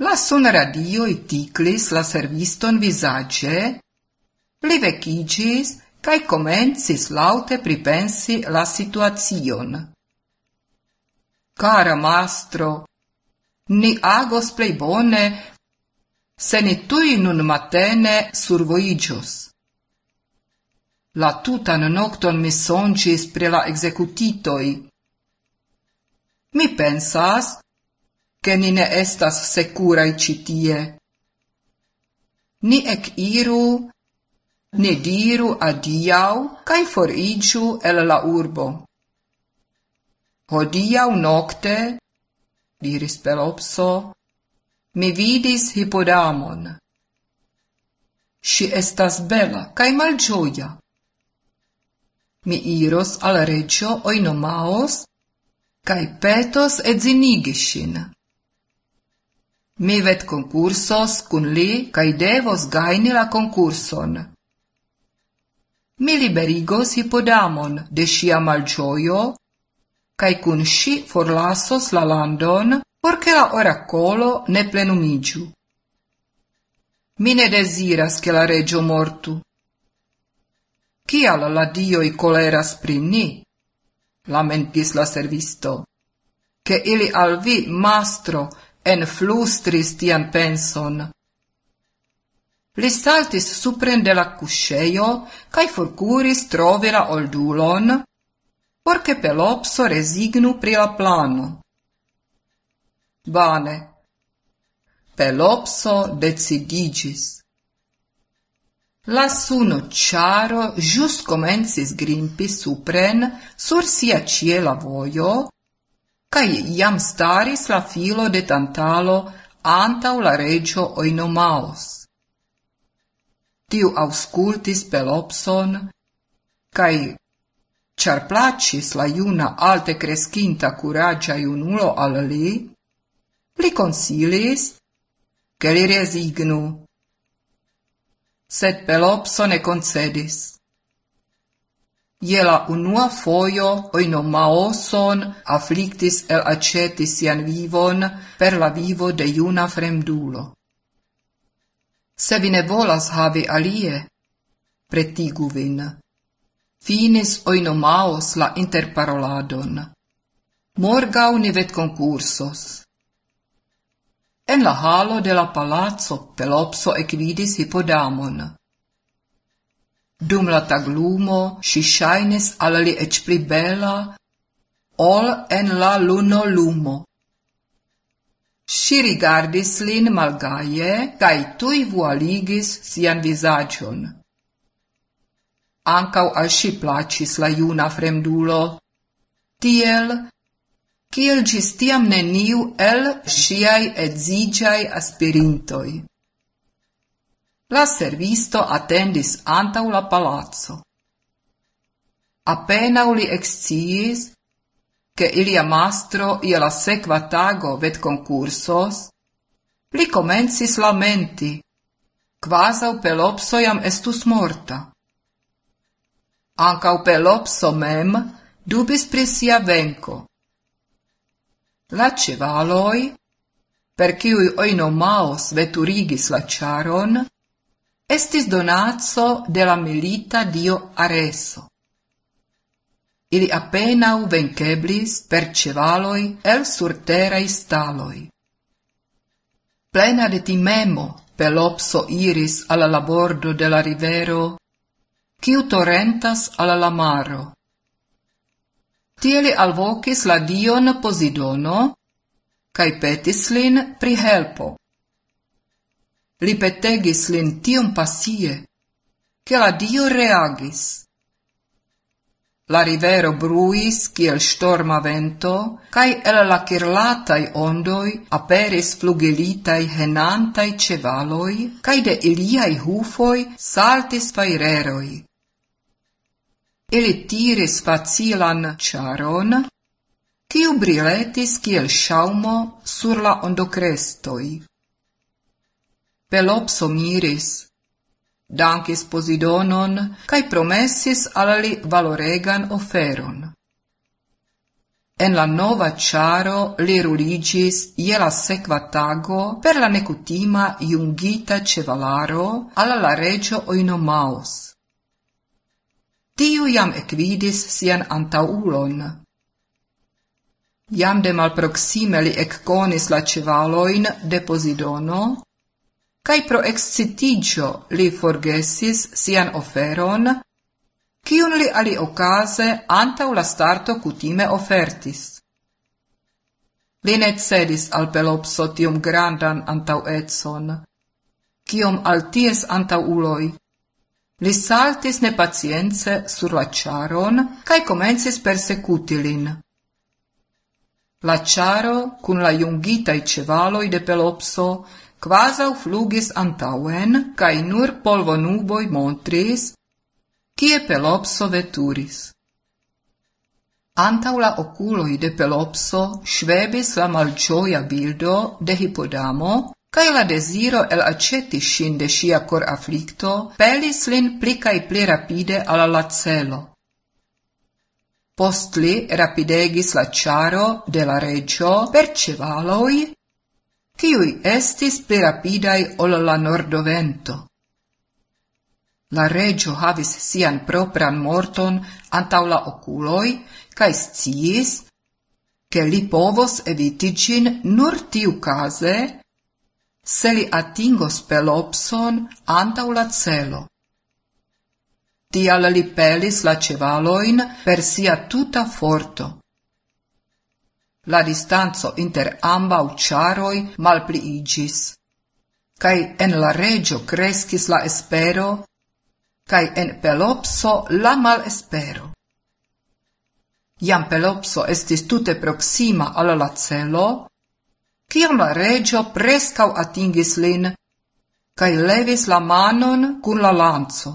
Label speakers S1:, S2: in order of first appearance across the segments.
S1: La sonradioi ticlis la serviston visage, li vecigis cae comencis laute pripensi la situazion. Cara mastro, ni agos plei bone se ni tui nun matene survoigios. La tutan nocton mi songis pri la executitoi. Mi pensas che ni ne estas securai citie. Ni ec iru, ne diru adiau, cae forigiu el la urbo. Hodiau nocte, diris Pelopso, mi vidis hipodamon. Si estas bela, cae malgioia. Mi iros al regio oinomaos, cae petos et zinigishin. Mi vet concursos cun li cae devos gaini la concurson. Mi liberigos hippodamon de sia malgioio, cae cun si forlasos la landon, porce la oracolo ne plenumigiu. Mi ne desiras che la regio mortu. Cial la dioi coleras pri? Lamentis la servisto. Che ili al vi, mastro, en flustris tian penson. Li saltis supren de la cusceio, cae forcuris trovi la oldulon, porce Pelopso resignu pri la plano. Bane. Pelopso decidigis. La suno ciaro jus comencis grimpi supren sur sia ciela vojo, cae iam staris la filo de Tantalo antau la regio Oinomaos. Tiu auscultis Pelopson, cae char placis la iuna alte crescinta curagia iunulo al li, li consilis che li resignu. Sed Pelopso ne concedis. Je la unua oino maoson afflictis el aceti sian vivon per la vivo de iuna fremdulo. Se vi ne volas havi alie, pretigu vin. Finis Oinomaos la interparoladon. Morgau ni vet concursos. En la halo de la palazzo Pelopso equidis Hippodamon. Dum la taglumo si shainis al li ec pli bela, ol en la luno lumo. Si rigardis lin malgaie, cae tui vualigis sian visagion. Ancau al si placis la iuna fremdulo, tiel, kiel gis tiam neniu el siai edzigiai aspirintoi. La servisto attendis antau la palazzo. Appena uli exciis, che ilia mastro ia la sequa tago vet concursos, li comencis lamenti, quasau Pelopso iam estus morta. Ancau Pelopso mem dubis prisia venco. La cevaloi, per ciui oinomaos veturigis la charon, estis donaco de la milita dio Areso. Ili appenau venceblis per cevaloi el surterai staloi. Plena de timemo, Pelopso iris alla la bordo de la rivero, kiu torrentas alla la maro. Tieli alvocis la dion Posidono, cae petis lin pri helpo. Li petegis lin tiom pasie, che la Dio reagis. La rivero bruis kiel storma vento, cae el la kirlatai ondoi aperis flugilitai henantai cevaloi, cae de iliai hufoi saltis faireroi. Ili tiris facilan charon, kiu briletis kiel shaumo sur la ondocrestoi. Pelopso miris, Dankis Posidonon, cae promessis alali valoregan oferon. En la nova ciaro li ruligis je la sequa tago per la necutima iungita cevalaro alla la regio Oinomaos. Tiu jam equidis sian antaulon. Jam de malproxime li ecconis la cevaloin de Posidono, kaj pro excitiĝo li forgesis sian oferon, kiun li aliokaze antaŭ la starto kutime ofertis. Li ne cedis al Pelopso tiom grandan antaŭecon, kiom Alties Anta Uloi, Li saltis nepacience sur la Charon, kaj comensis persecutilin. La charo, kun la iungitai cevaloi de Pelopso quasau flugis antauen, cae nur polvonuboi montris, cie Pelopso veturis. Antau la oculoi de Pelopso svebis la malgioia bildo de Hippodamo, cae la desiro el aceti shin de sia cor afflicto pelis lin pli cae pli rapide alla lacelo. Post li rapidegis la ciaro de la regio per cevaloi tiui estis pli rapidai ol la nordovento. La regio havis sian propran morton antau la oculoi, cae sciis, che li povos evitigin nur tiu case, se li atingos Pelopson antau la celo. Tial li pelis la cevaloin per sia tuta forto la distanzo inter amba ucciaroi malpliigis. kaj en la regio kreskis la espero kaj en Pelopso la mal espero. Iam Pelopso estis tute proxima al la celo, ciam la regio prescau atingis lin kaj levis la manon kun la lanzo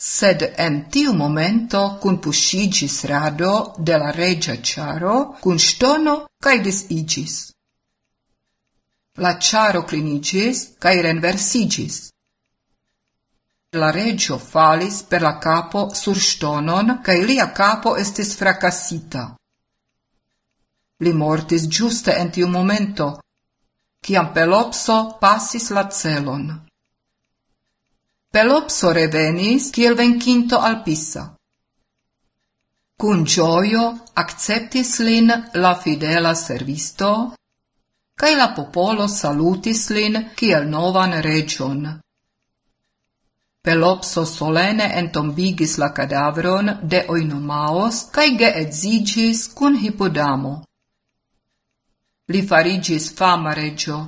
S1: sed en tiu momento cunpuscigis rado de la regia ciaro cun stono cae disigis. La ciaro clinigis cae renversigis. La regio falis per la capo sur stonon, cae lia capo estis fracassita. Li mortis giuste en tiu momento, ciam Pelopso passis la celon. Pelopso revenis kiel venkinto al Pisa. Cun gioio acceptis lin la fidela servisto, cae la popolo salutis lin kiel novan region. Pelopso solene entombigis la cadavron de Oinomaos cae geedzigis cun Hippodamo. Li farigis fama regio.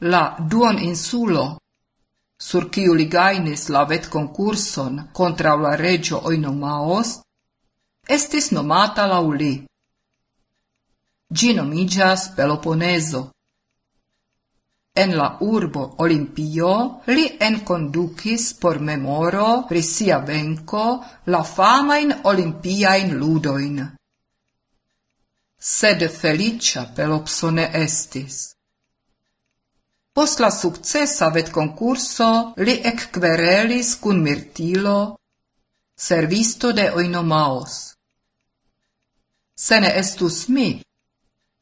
S1: La duon insulo sur kiu li gainis la vetkonkurson contra la regio Oinomaos, estis nomata la uli. Ĝi nomiĝas Peloponezo. En la urbo Olimpio li encondukis por memoro pri sia venko la famain olimpiain ludoin. Sed felicia Pelopso ne estis. Post la successa vet concurso li ekkverelis cun Mirtilo, servisto de Oinomaos. Se ne estus mi,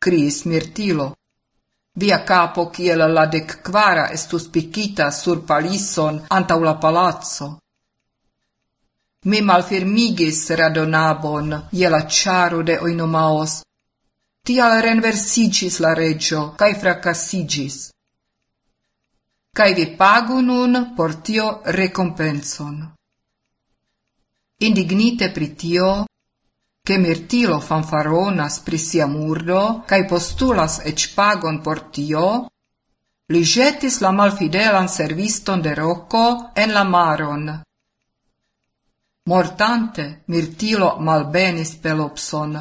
S1: criis Mirtilo, via capo kiel la dec quara estus picita sur palisson antau la palazzo. Mi malfirmigis radonabon je la charo de Oinomaos, tial renversigis la regio cae fracassigis cae vi pagu nun por tio recompenson. Indignite pri tio, che mirtilo fanfaronas pri sia murdo, cae postulas ec pagon por tio, li jetis la malfidelan serviston de Rocco en la maron. Mortante, mirtilo malbenis Pelopson,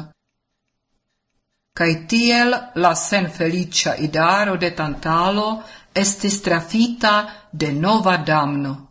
S1: cae tiel la sen felicia idaro de Tantalo estis trafita de nova damno.